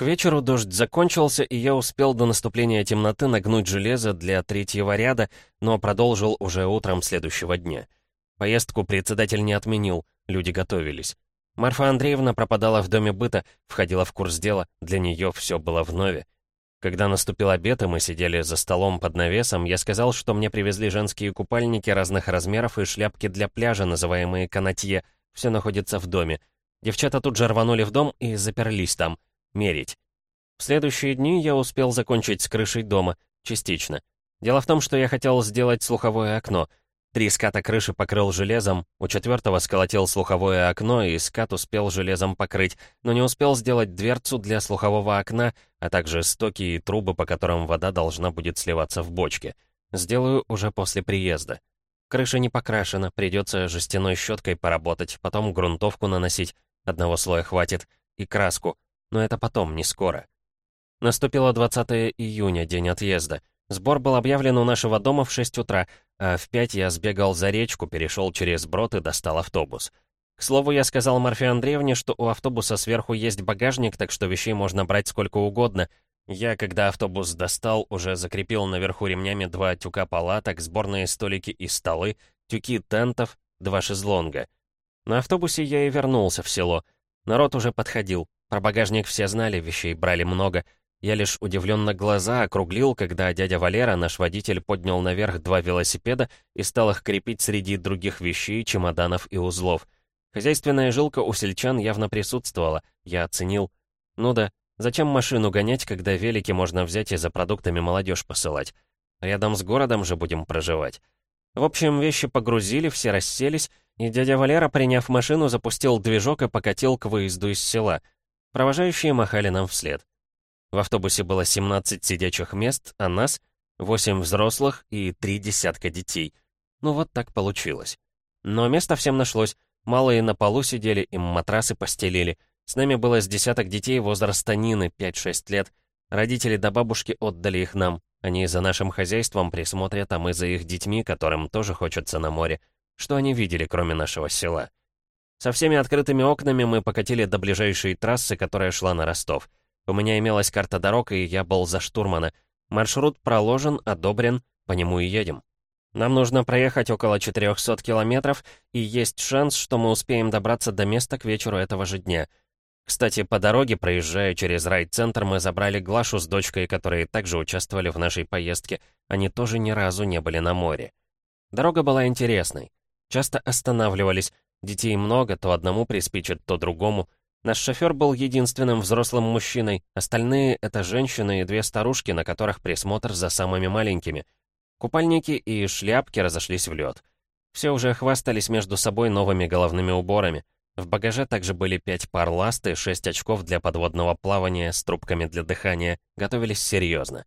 К вечеру дождь закончился, и я успел до наступления темноты нагнуть железо для третьего ряда, но продолжил уже утром следующего дня. Поездку председатель не отменил, люди готовились. Марфа Андреевна пропадала в доме быта, входила в курс дела, для нее все было вновь. Когда наступил обед, и мы сидели за столом под навесом, я сказал, что мне привезли женские купальники разных размеров и шляпки для пляжа, называемые канатье. Все находится в доме. Девчата тут же рванули в дом и заперлись там. Мерить. В следующие дни я успел закончить с крышей дома. Частично. Дело в том, что я хотел сделать слуховое окно — Три ската крыши покрыл железом, у четвертого сколотил слуховое окно, и скат успел железом покрыть, но не успел сделать дверцу для слухового окна, а также стоки и трубы, по которым вода должна будет сливаться в бочке. Сделаю уже после приезда. Крыша не покрашена, придется жестяной щеткой поработать, потом грунтовку наносить, одного слоя хватит, и краску, но это потом, не скоро. Наступило 20 июня, день отъезда. Сбор был объявлен у нашего дома в 6 утра, а в пять я сбегал за речку, перешел через брод и достал автобус. К слову, я сказал Марфе Андреевне, что у автобуса сверху есть багажник, так что вещей можно брать сколько угодно. Я, когда автобус достал, уже закрепил наверху ремнями два тюка палаток, сборные столики и столы, тюки тентов, два шезлонга. На автобусе я и вернулся в село. Народ уже подходил. Про багажник все знали, вещей брали много — я лишь удивленно глаза округлил, когда дядя Валера, наш водитель, поднял наверх два велосипеда и стал их крепить среди других вещей, чемоданов и узлов. Хозяйственная жилка у сельчан явно присутствовала, я оценил. Ну да, зачем машину гонять, когда велики можно взять и за продуктами молодежь посылать? Рядом с городом же будем проживать. В общем, вещи погрузили, все расселись, и дядя Валера, приняв машину, запустил движок и покатил к выезду из села. Провожающие махали нам вслед. В автобусе было 17 сидячих мест, а нас — 8 взрослых и 3 десятка детей. Ну вот так получилось. Но место всем нашлось. Малые на полу сидели, им матрасы постелили. С нами было с десяток детей возраста Нины, 5-6 лет. Родители до бабушки отдали их нам. Они за нашим хозяйством присмотрят, а мы за их детьми, которым тоже хочется на море. Что они видели, кроме нашего села? Со всеми открытыми окнами мы покатили до ближайшей трассы, которая шла на Ростов. У меня имелась карта дорог, и я был за штурмана. Маршрут проложен, одобрен, по нему и едем. Нам нужно проехать около 400 километров, и есть шанс, что мы успеем добраться до места к вечеру этого же дня. Кстати, по дороге, проезжая через райцентр, мы забрали Глашу с дочкой, которые также участвовали в нашей поездке. Они тоже ни разу не были на море. Дорога была интересной. Часто останавливались. Детей много, то одному приспичит, то другому — Наш шофер был единственным взрослым мужчиной, остальные — это женщины и две старушки, на которых присмотр за самыми маленькими. Купальники и шляпки разошлись в лед. Все уже хвастались между собой новыми головными уборами. В багаже также были пять пар ласт и шесть очков для подводного плавания с трубками для дыхания. Готовились серьезно.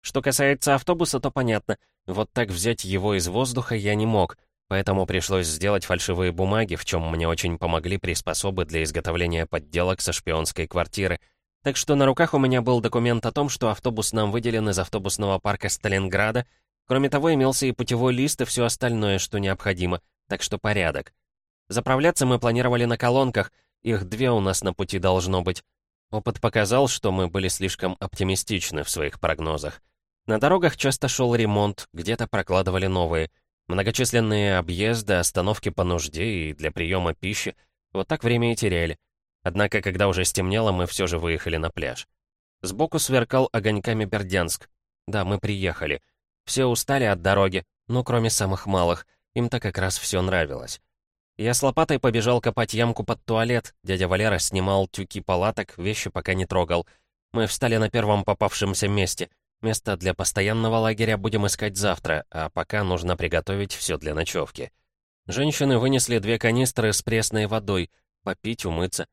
Что касается автобуса, то понятно. Вот так взять его из воздуха я не мог — Поэтому пришлось сделать фальшивые бумаги, в чем мне очень помогли приспособы для изготовления подделок со шпионской квартиры. Так что на руках у меня был документ о том, что автобус нам выделен из автобусного парка Сталинграда. Кроме того, имелся и путевой лист и все остальное, что необходимо. Так что порядок. Заправляться мы планировали на колонках, их две у нас на пути должно быть. Опыт показал, что мы были слишком оптимистичны в своих прогнозах. На дорогах часто шел ремонт, где-то прокладывали новые — Многочисленные объезды, остановки по нужде и для приема пищи. Вот так время и теряли. Однако, когда уже стемнело, мы все же выехали на пляж. Сбоку сверкал огоньками Бердянск. Да, мы приехали. Все устали от дороги, но кроме самых малых. Им-то как раз все нравилось. Я с лопатой побежал копать ямку под туалет. Дядя Валера снимал тюки палаток, вещи пока не трогал. Мы встали на первом попавшемся месте. Место для постоянного лагеря будем искать завтра, а пока нужно приготовить все для ночевки. Женщины вынесли две канистры с пресной водой, попить, умыться.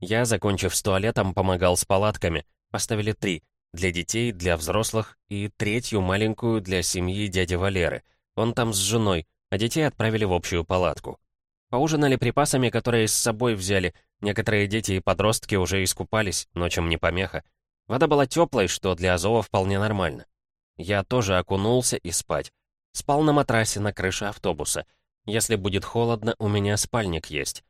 Я, закончив с туалетом, помогал с палатками. Поставили три. Для детей, для взрослых и третью маленькую для семьи дяди Валеры. Он там с женой, а детей отправили в общую палатку. Поужинали припасами, которые с собой взяли. Некоторые дети и подростки уже искупались, ночам не помеха. Вода была теплой, что для Азова вполне нормально. Я тоже окунулся и спать. Спал на матрасе на крыше автобуса. Если будет холодно, у меня спальник есть.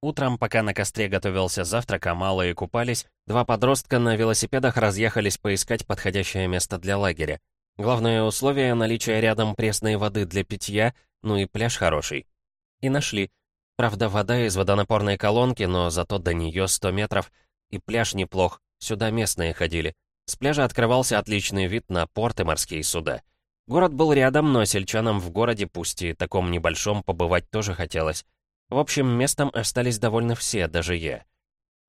Утром, пока на костре готовился завтрак, а малые купались, Два подростка на велосипедах разъехались поискать подходящее место для лагеря. Главное условие — наличие рядом пресной воды для питья, ну и пляж хороший. И нашли. Правда, вода из водонапорной колонки, но зато до нее 100 метров. И пляж неплох, сюда местные ходили. С пляжа открывался отличный вид на порт и морские суда. Город был рядом, но сельчанам в городе, пусть и таком небольшом, побывать тоже хотелось. В общем, местом остались довольны все, даже я.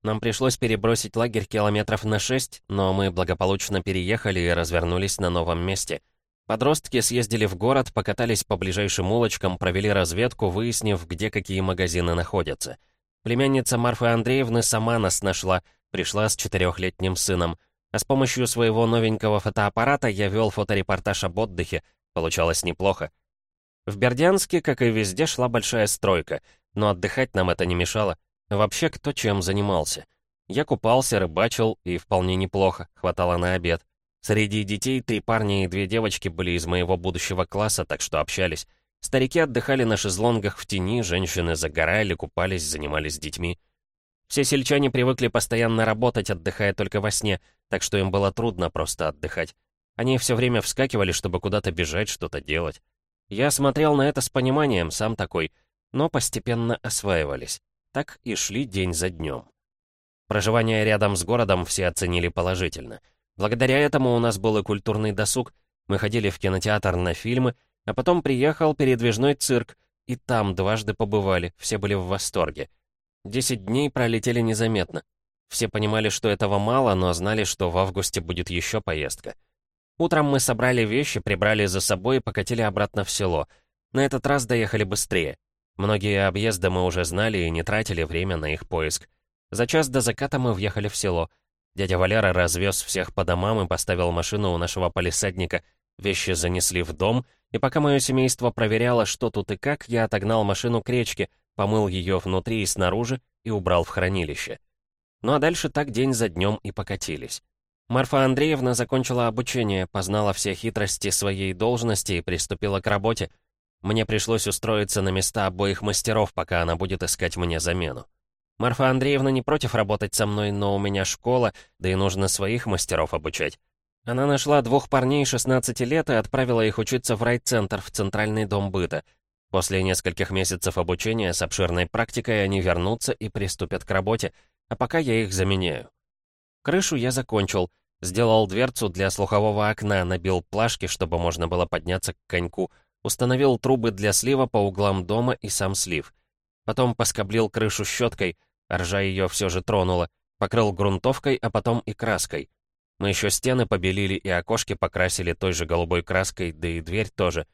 Нам пришлось перебросить лагерь километров на шесть, но мы благополучно переехали и развернулись на новом месте. Подростки съездили в город, покатались по ближайшим улочкам, провели разведку, выяснив, где какие магазины находятся. Племянница Марфы Андреевны сама нас нашла, пришла с четырехлетним сыном. А с помощью своего новенького фотоаппарата я вел фоторепортаж об отдыхе. Получалось неплохо. В Бердянске, как и везде, шла большая стройка, но отдыхать нам это не мешало. Вообще, кто чем занимался. Я купался, рыбачил, и вполне неплохо, хватало на обед. Среди детей три парня и две девочки были из моего будущего класса, так что общались. Старики отдыхали на шезлонгах в тени, женщины загорали, купались, занимались детьми. Все сельчане привыкли постоянно работать, отдыхая только во сне, так что им было трудно просто отдыхать. Они все время вскакивали, чтобы куда-то бежать, что-то делать. Я смотрел на это с пониманием, сам такой, но постепенно осваивались. Так и шли день за днем. Проживание рядом с городом все оценили положительно. Благодаря этому у нас был и культурный досуг, мы ходили в кинотеатр на фильмы, а потом приехал передвижной цирк, и там дважды побывали, все были в восторге. Десять дней пролетели незаметно. Все понимали, что этого мало, но знали, что в августе будет еще поездка. Утром мы собрали вещи, прибрали за собой и покатили обратно в село. На этот раз доехали быстрее. Многие объезды мы уже знали и не тратили время на их поиск. За час до заката мы въехали в село. Дядя Валера развез всех по домам и поставил машину у нашего полисадника. Вещи занесли в дом, и пока мое семейство проверяло, что тут и как, я отогнал машину к речке, помыл ее внутри и снаружи и убрал в хранилище. Ну а дальше так день за днем и покатились. Марфа Андреевна закончила обучение, познала все хитрости своей должности и приступила к работе — мне пришлось устроиться на места обоих мастеров, пока она будет искать мне замену. Марфа Андреевна не против работать со мной, но у меня школа, да и нужно своих мастеров обучать. Она нашла двух парней 16 лет и отправила их учиться в райцентр, в Центральный дом быта. После нескольких месяцев обучения с обширной практикой они вернутся и приступят к работе, а пока я их заменяю. Крышу я закончил, сделал дверцу для слухового окна, набил плашки, чтобы можно было подняться к коньку — Установил трубы для слива по углам дома и сам слив. Потом поскоблил крышу щеткой, ржа ее все же тронула, покрыл грунтовкой, а потом и краской. Мы еще стены побелили и окошки покрасили той же голубой краской, да и дверь тоже.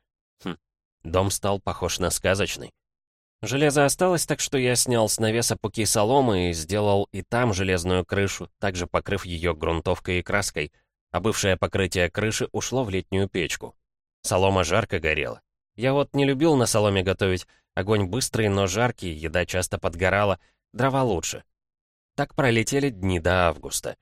Хм, дом стал похож на сказочный. Железо осталось, так что я снял с навеса пуки соломы и сделал и там железную крышу, также покрыв ее грунтовкой и краской, а бывшее покрытие крыши ушло в летнюю печку. Солома жарко горела. Я вот не любил на соломе готовить. Огонь быстрый, но жаркий, еда часто подгорала. Дрова лучше. Так пролетели дни до августа.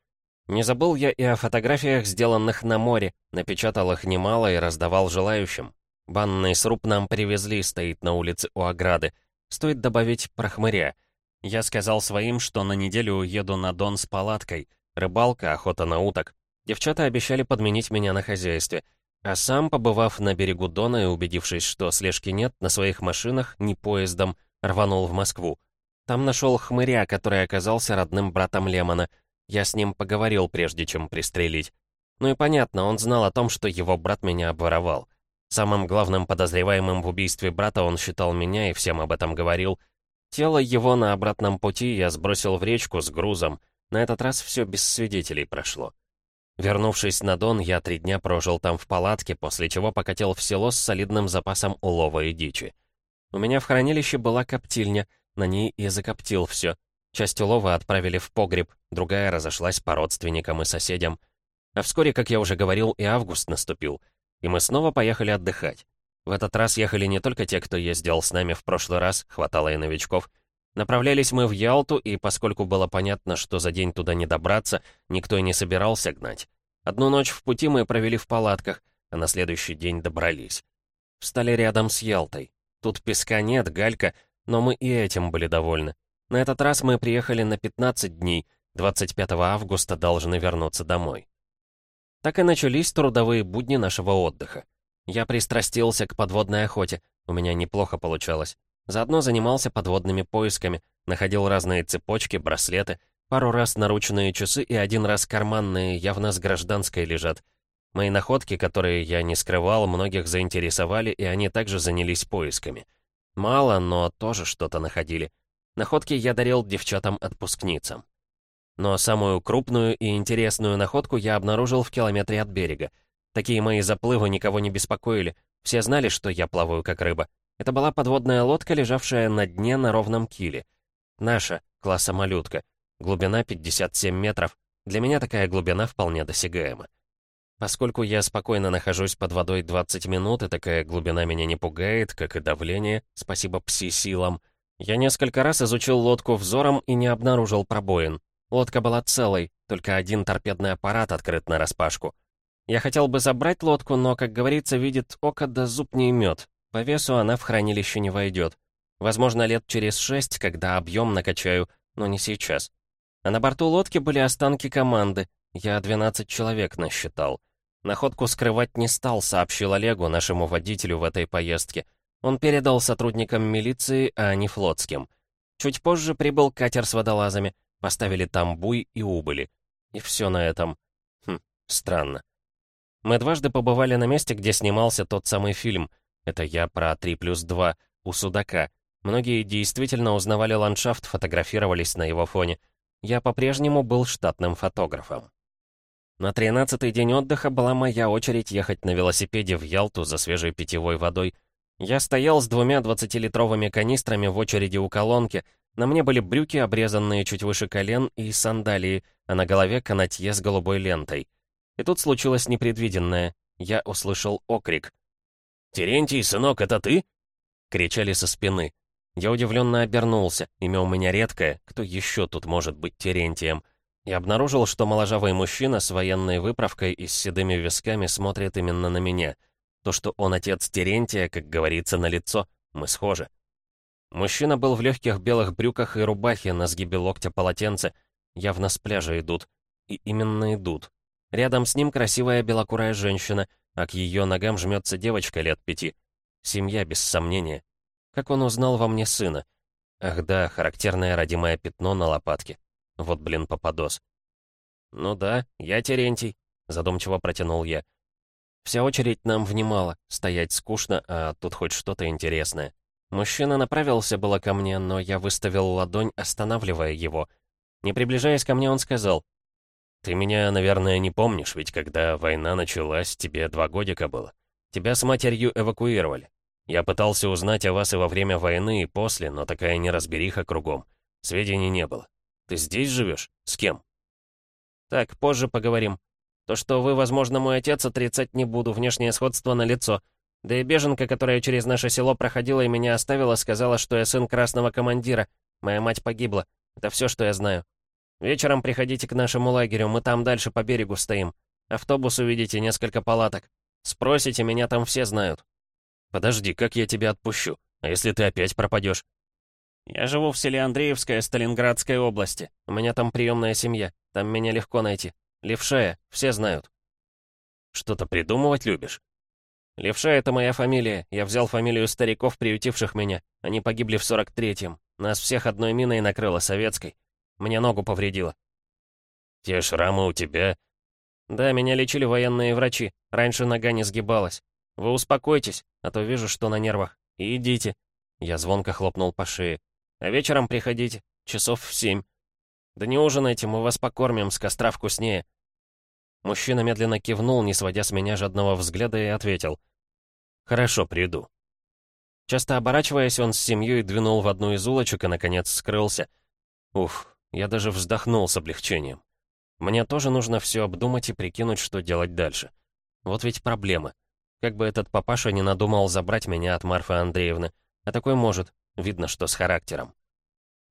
Не забыл я и о фотографиях, сделанных на море, напечатал их немало и раздавал желающим. Банный сруб нам привезли, стоит на улице у ограды. Стоит добавить про хмыря. Я сказал своим, что на неделю уеду на Дон с палаткой. Рыбалка, охота на уток. Девчата обещали подменить меня на хозяйстве — а сам, побывав на берегу Дона и убедившись, что слежки нет, на своих машинах, ни поездом, рванул в Москву. Там нашел хмыря, который оказался родным братом Лемона. Я с ним поговорил, прежде чем пристрелить. Ну и понятно, он знал о том, что его брат меня обворовал. Самым главным подозреваемым в убийстве брата он считал меня и всем об этом говорил. Тело его на обратном пути я сбросил в речку с грузом. На этот раз все без свидетелей прошло. Вернувшись на Дон, я три дня прожил там в палатке, после чего покатил в село с солидным запасом улова и дичи. У меня в хранилище была коптильня, на ней и закоптил все. Часть улова отправили в погреб, другая разошлась по родственникам и соседям. А вскоре, как я уже говорил, и август наступил, и мы снова поехали отдыхать. В этот раз ехали не только те, кто ездил с нами в прошлый раз, хватало и новичков. Направлялись мы в Ялту, и поскольку было понятно, что за день туда не добраться, никто и не собирался гнать. Одну ночь в пути мы провели в палатках, а на следующий день добрались. Встали рядом с Ялтой. Тут песка нет, галька, но мы и этим были довольны. На этот раз мы приехали на 15 дней, 25 августа должны вернуться домой. Так и начались трудовые будни нашего отдыха. Я пристрастился к подводной охоте, у меня неплохо получалось. Заодно занимался подводными поисками, находил разные цепочки, браслеты, пару раз наручные часы и один раз карманные, явно с гражданской лежат. Мои находки, которые я не скрывал, многих заинтересовали, и они также занялись поисками. Мало, но тоже что-то находили. Находки я дарил девчатам-отпускницам. Но самую крупную и интересную находку я обнаружил в километре от берега. Такие мои заплывы никого не беспокоили. Все знали, что я плаваю как рыба. Это была подводная лодка, лежавшая на дне на ровном киле. Наша, класса малютка. Глубина 57 метров. Для меня такая глубина вполне досягаема. Поскольку я спокойно нахожусь под водой 20 минут, и такая глубина меня не пугает, как и давление, спасибо пси-силам, я несколько раз изучил лодку взором и не обнаружил пробоин. Лодка была целой, только один торпедный аппарат открыт нараспашку. Я хотел бы забрать лодку, но, как говорится, видит око да зуб не имет. По весу она в хранилище не войдет. Возможно, лет через шесть, когда объем накачаю, но не сейчас. А на борту лодки были останки команды. Я 12 человек насчитал. Находку скрывать не стал, сообщил Олегу, нашему водителю в этой поездке. Он передал сотрудникам милиции, а не флотским. Чуть позже прибыл катер с водолазами. Поставили там буй и убыли. И все на этом. Хм, странно. Мы дважды побывали на месте, где снимался тот самый фильм. Это я про 3 плюс 2, у Судака. Многие действительно узнавали ландшафт, фотографировались на его фоне. Я по-прежнему был штатным фотографом. На тринадцатый день отдыха была моя очередь ехать на велосипеде в Ялту за свежей питьевой водой. Я стоял с двумя 20-литровыми канистрами в очереди у колонки, на мне были брюки, обрезанные чуть выше колен, и сандалии, а на голове канатье с голубой лентой. И тут случилось непредвиденное. Я услышал окрик. «Терентий, сынок, это ты?» Кричали со спины. Я удивленно обернулся. Имя у меня редкое. Кто еще тут может быть Терентием? И обнаружил, что моложавый мужчина с военной выправкой и с седыми висками смотрит именно на меня. То, что он отец Терентия, как говорится, на лицо, мы схожи. Мужчина был в легких белых брюках и рубахе, на сгибе локтя полотенце. Явно с пляжа идут. И именно идут. Рядом с ним красивая белокурая женщина, а к ее ногам жмется девочка лет пяти. Семья, без сомнения. Как он узнал во мне сына? Ах да, характерное родимое пятно на лопатке. Вот, блин, попадос. «Ну да, я Терентий», — задумчиво протянул я. Вся очередь нам внимала, стоять скучно, а тут хоть что-то интересное. Мужчина направился было ко мне, но я выставил ладонь, останавливая его. Не приближаясь ко мне, он сказал, «Ты меня, наверное, не помнишь, ведь когда война началась, тебе два годика было. Тебя с матерью эвакуировали. Я пытался узнать о вас и во время войны, и после, но такая неразбериха кругом. Сведений не было. Ты здесь живешь? С кем?» «Так, позже поговорим. То, что вы, возможно, мой отец, отрицать не буду, внешнее сходство на лицо. Да и беженка, которая через наше село проходила и меня оставила, сказала, что я сын красного командира. Моя мать погибла. Это все, что я знаю. Вечером приходите к нашему лагерю, мы там дальше по берегу стоим. Автобус увидите, несколько палаток. Спросите, меня там все знают. Подожди, как я тебя отпущу? А если ты опять пропадешь? Я живу в селе Андреевское, Сталинградской области. У меня там приемная семья. Там меня легко найти. Левшая, все знают. Что-то придумывать любишь? «Левша — это моя фамилия. Я взял фамилию стариков, приютивших меня. Они погибли в 43-м. Нас всех одной миной накрыло, советской. Мне ногу повредило». «Те шрамы у тебя?» «Да, меня лечили военные врачи. Раньше нога не сгибалась. Вы успокойтесь, а то вижу, что на нервах. И идите». Я звонко хлопнул по шее. «А вечером приходите. Часов в семь. Да не ужинайте, мы вас покормим, с костра вкуснее». Мужчина медленно кивнул, не сводя с меня жадного взгляда, и ответил. «Хорошо, приду». Часто оборачиваясь, он с семьей двинул в одну из улочек и, наконец, скрылся. Уф, я даже вздохнул с облегчением. Мне тоже нужно все обдумать и прикинуть, что делать дальше. Вот ведь проблема. Как бы этот папаша не надумал забрать меня от Марфы Андреевны. А такой может. Видно, что с характером.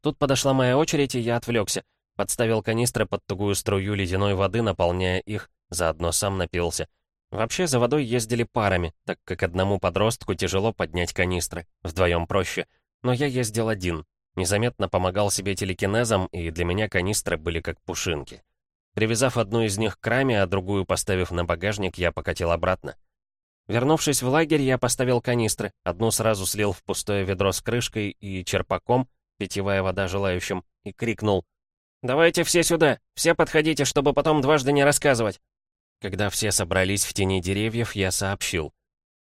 Тут подошла моя очередь, и я отвлекся. Подставил канистры под тугую струю ледяной воды, наполняя их, заодно сам напился. Вообще, за водой ездили парами, так как одному подростку тяжело поднять канистры, вдвоем проще. Но я ездил один. Незаметно помогал себе телекинезом, и для меня канистры были как пушинки. Привязав одну из них к раме, а другую поставив на багажник, я покатил обратно. Вернувшись в лагерь, я поставил канистры. Одну сразу слил в пустое ведро с крышкой и черпаком, питьевая вода желающим, и крикнул. «Давайте все сюда! Все подходите, чтобы потом дважды не рассказывать!» Когда все собрались в тени деревьев, я сообщил.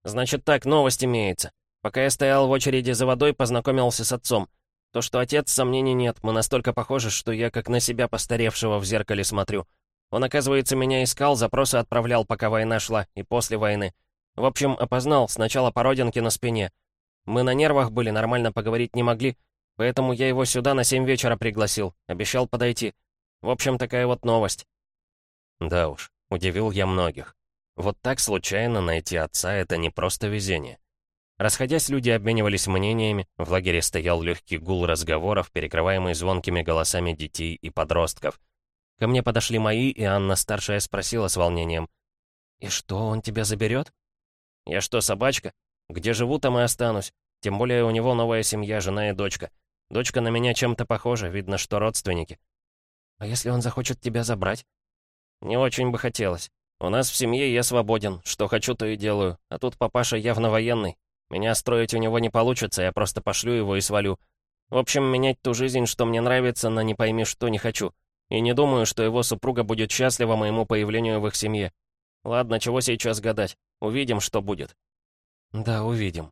«Значит так, новость имеется. Пока я стоял в очереди за водой, познакомился с отцом. То, что отец, сомнений нет, мы настолько похожи, что я как на себя постаревшего в зеркале смотрю. Он, оказывается, меня искал, запросы отправлял, пока война шла, и после войны. В общем, опознал, сначала по родинке на спине. Мы на нервах были, нормально поговорить не могли, поэтому я его сюда на семь вечера пригласил, обещал подойти. В общем, такая вот новость. Да уж, удивил я многих. Вот так случайно найти отца — это не просто везение. Расходясь, люди обменивались мнениями, в лагере стоял легкий гул разговоров, перекрываемый звонкими голосами детей и подростков. Ко мне подошли мои, и Анна-старшая спросила с волнением. «И что, он тебя заберет?» «Я что, собачка? Где живу, там и останусь. Тем более у него новая семья, жена и дочка. Дочка на меня чем-то похожа, видно, что родственники». «А если он захочет тебя забрать?» «Не очень бы хотелось. У нас в семье я свободен, что хочу, то и делаю. А тут папаша явно военный. Меня строить у него не получится, я просто пошлю его и свалю. В общем, менять ту жизнь, что мне нравится, на не пойми что не хочу. И не думаю, что его супруга будет счастлива моему появлению в их семье. Ладно, чего сейчас гадать? Увидим, что будет. Да, увидим.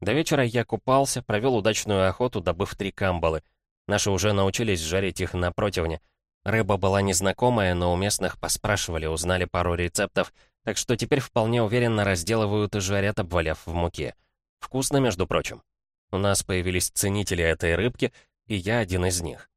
До вечера я купался, провел удачную охоту, добыв три камбалы. Наши уже научились жарить их на противне. Рыба была незнакомая, но у местных поспрашивали, узнали пару рецептов, так что теперь вполне уверенно разделывают и жарят, обваляв в муке. Вкусно, между прочим. У нас появились ценители этой рыбки, и я один из них.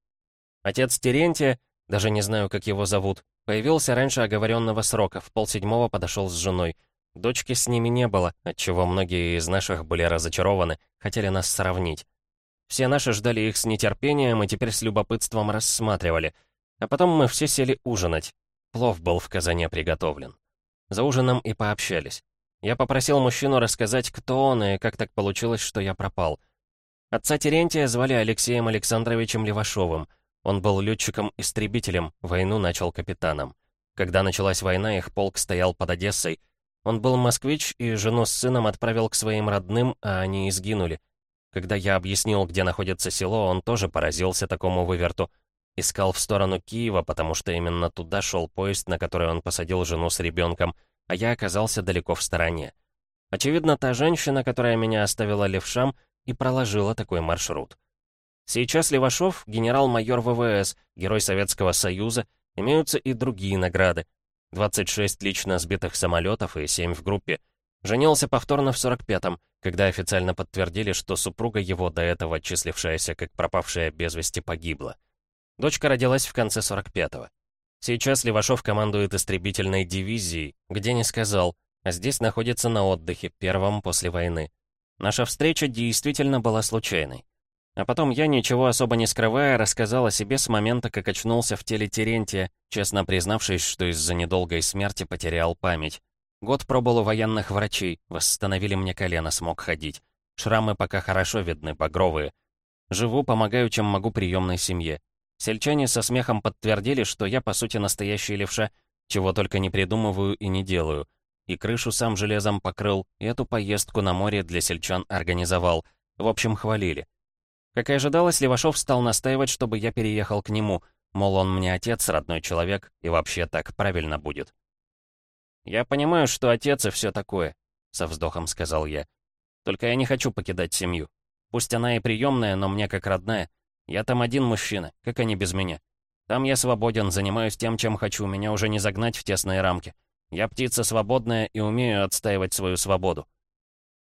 Отец Терентия, даже не знаю, как его зовут, Появился раньше оговоренного срока, в полседьмого подошел с женой. Дочки с ними не было, отчего многие из наших были разочарованы, хотели нас сравнить. Все наши ждали их с нетерпением и теперь с любопытством рассматривали. А потом мы все сели ужинать. Плов был в казане приготовлен. За ужином и пообщались. Я попросил мужчину рассказать, кто он и как так получилось, что я пропал. Отца Терентия звали Алексеем Александровичем Левашовым — он был летчиком-истребителем, войну начал капитаном. Когда началась война, их полк стоял под Одессой. Он был москвич и жену с сыном отправил к своим родным, а они изгинули. Когда я объяснил, где находится село, он тоже поразился такому выверту. Искал в сторону Киева, потому что именно туда шел поезд, на который он посадил жену с ребенком, а я оказался далеко в стороне. Очевидно, та женщина, которая меня оставила левшам, и проложила такой маршрут. Сейчас Левашов — генерал-майор ВВС, герой Советского Союза, имеются и другие награды. 26 лично сбитых самолетов и 7 в группе. Женился повторно в 45-м, когда официально подтвердили, что супруга его, до этого числившаяся как пропавшая без вести, погибла. Дочка родилась в конце 45-го. Сейчас Левашов командует истребительной дивизией, где не сказал, а здесь находится на отдыхе, первом после войны. Наша встреча действительно была случайной. А потом я, ничего особо не скрывая, рассказал о себе с момента, как очнулся в теле Терентия, честно признавшись, что из-за недолгой смерти потерял память. Год пробыл у военных врачей, восстановили мне колено, смог ходить. Шрамы пока хорошо видны, багровые. Живу, помогаю, чем могу приемной семье. Сельчане со смехом подтвердили, что я, по сути, настоящий левша, чего только не придумываю и не делаю. И крышу сам железом покрыл, и эту поездку на море для сельчан организовал. В общем, хвалили. Как и ожидалось, Левашов стал настаивать, чтобы я переехал к нему, мол, он мне отец, родной человек, и вообще так правильно будет. «Я понимаю, что отец и все такое», — со вздохом сказал я. «Только я не хочу покидать семью. Пусть она и приемная, но мне как родная. Я там один мужчина, как они без меня. Там я свободен, занимаюсь тем, чем хочу, меня уже не загнать в тесные рамки. Я птица свободная и умею отстаивать свою свободу».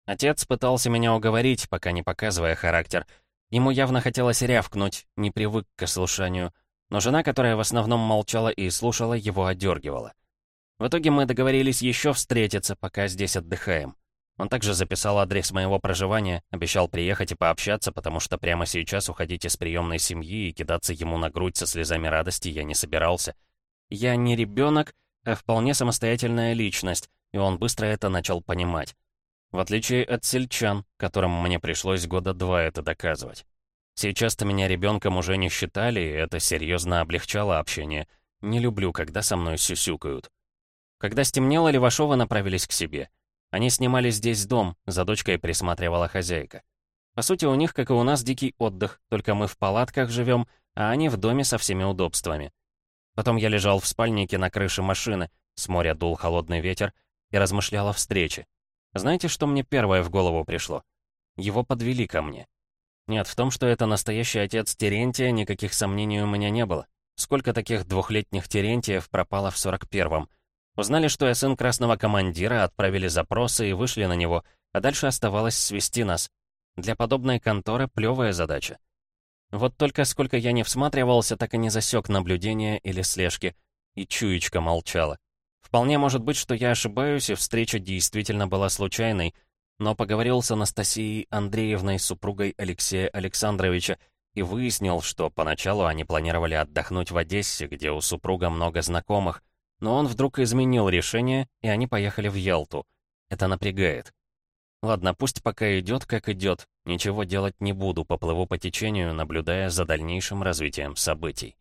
Отец пытался меня уговорить, пока не показывая характер — Ему явно хотелось рявкнуть, не привык к слушанию, но жена, которая в основном молчала и слушала, его одергивала. В итоге мы договорились еще встретиться, пока здесь отдыхаем. Он также записал адрес моего проживания, обещал приехать и пообщаться, потому что прямо сейчас уходить из приемной семьи и кидаться ему на грудь со слезами радости я не собирался. Я не ребенок, а вполне самостоятельная личность, и он быстро это начал понимать. В отличие от сельчан, которым мне пришлось года два это доказывать. Сейчас-то меня ребенком уже не считали, и это серьезно облегчало общение. Не люблю, когда со мной сюсюкают. Когда стемнело, Левашова направились к себе. Они снимали здесь дом, за дочкой присматривала хозяйка. По сути, у них, как и у нас, дикий отдых, только мы в палатках живем, а они в доме со всеми удобствами. Потом я лежал в спальнике на крыше машины, с моря дул холодный ветер, и размышлял о встрече. Знаете, что мне первое в голову пришло? Его подвели ко мне. Нет, в том, что это настоящий отец Терентия, никаких сомнений у меня не было. Сколько таких двухлетних Терентиев пропало в 41-м? Узнали, что я сын красного командира, отправили запросы и вышли на него, а дальше оставалось свести нас. Для подобной конторы плевая задача. Вот только сколько я не всматривался, так и не засек наблюдения или слежки. И чуечка молчала. Вполне может быть, что я ошибаюсь, и встреча действительно была случайной, но поговорил с Анастасией Андреевной, супругой Алексея Александровича, и выяснил, что поначалу они планировали отдохнуть в Одессе, где у супруга много знакомых, но он вдруг изменил решение, и они поехали в Ялту. Это напрягает. Ладно, пусть пока идет, как идет. Ничего делать не буду, поплыву по течению, наблюдая за дальнейшим развитием событий.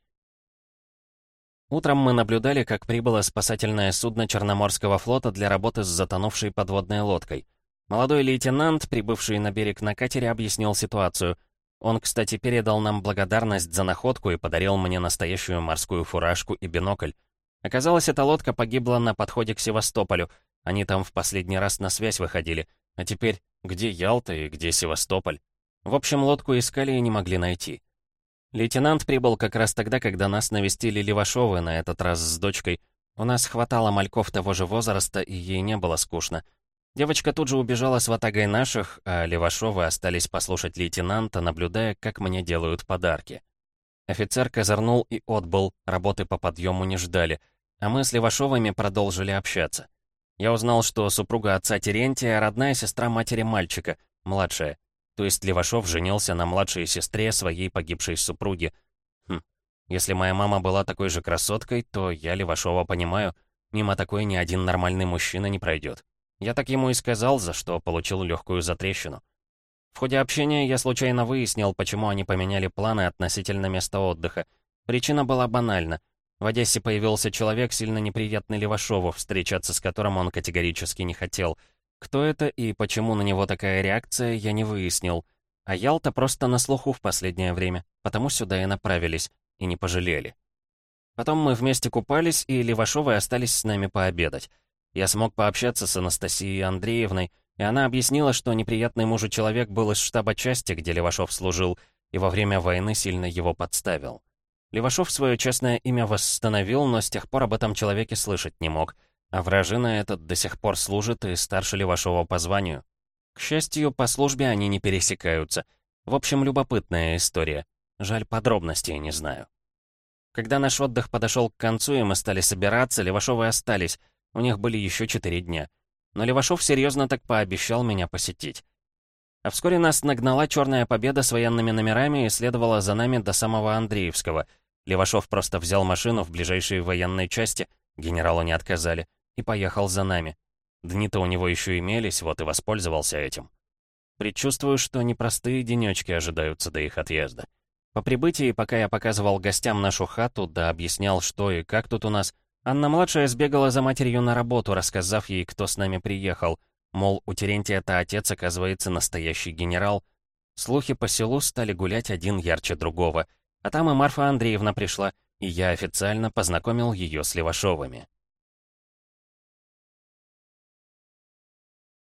Утром мы наблюдали, как прибыло спасательное судно Черноморского флота для работы с затонувшей подводной лодкой. Молодой лейтенант, прибывший на берег на катере, объяснил ситуацию. Он, кстати, передал нам благодарность за находку и подарил мне настоящую морскую фуражку и бинокль. Оказалось, эта лодка погибла на подходе к Севастополю. Они там в последний раз на связь выходили. А теперь, где Ялта и где Севастополь? В общем, лодку искали и не могли найти. Лейтенант прибыл как раз тогда, когда нас навестили Левашовы, на этот раз с дочкой. У нас хватало мальков того же возраста, и ей не было скучно. Девочка тут же убежала с ватагой наших, а Левашовы остались послушать лейтенанта, наблюдая, как мне делают подарки. Офицер козырнул и отбыл, работы по подъему не ждали, а мы с Левашовыми продолжили общаться. Я узнал, что супруга отца Терентия — родная сестра матери мальчика, младшая. То есть Левашов женился на младшей сестре своей погибшей супруги. Хм, если моя мама была такой же красоткой, то я Левашова понимаю. Мимо такой ни один нормальный мужчина не пройдет. Я так ему и сказал, за что получил легкую затрещину. В ходе общения я случайно выяснил, почему они поменяли планы относительно места отдыха. Причина была банальна. В Одессе появился человек, сильно неприятный Левашову, встречаться с которым он категорически не хотел. Кто это и почему на него такая реакция, я не выяснил. А Ялта просто на слуху в последнее время, потому сюда и направились, и не пожалели. Потом мы вместе купались, и Левашовы остались с нами пообедать. Я смог пообщаться с Анастасией Андреевной, и она объяснила, что неприятный мужу человек был из штаба части, где Левашов служил, и во время войны сильно его подставил. Левашов свое честное имя восстановил, но с тех пор об этом человеке слышать не мог. А вражина этот до сих пор служит и старше Левашова по званию. К счастью, по службе они не пересекаются. В общем, любопытная история. Жаль, подробностей не знаю. Когда наш отдых подошел к концу, и мы стали собираться, Левашовы остались. У них были еще четыре дня. Но Левашов серьезно так пообещал меня посетить. А вскоре нас нагнала черная победа с военными номерами и следовала за нами до самого Андреевского — Левашов просто взял машину в ближайшей военной части, генералу не отказали, и поехал за нами. Дни-то у него еще имелись, вот и воспользовался этим. Предчувствую, что непростые денечки ожидаются до их отъезда. По прибытии, пока я показывал гостям нашу хату, да объяснял, что и как тут у нас, Анна-младшая сбегала за матерью на работу, рассказав ей, кто с нами приехал. Мол, у Терентия-то отец, оказывается, настоящий генерал. Слухи по селу стали гулять один ярче другого — а там и Марфа Андреевна пришла, и я официально познакомил ее с Левашовыми.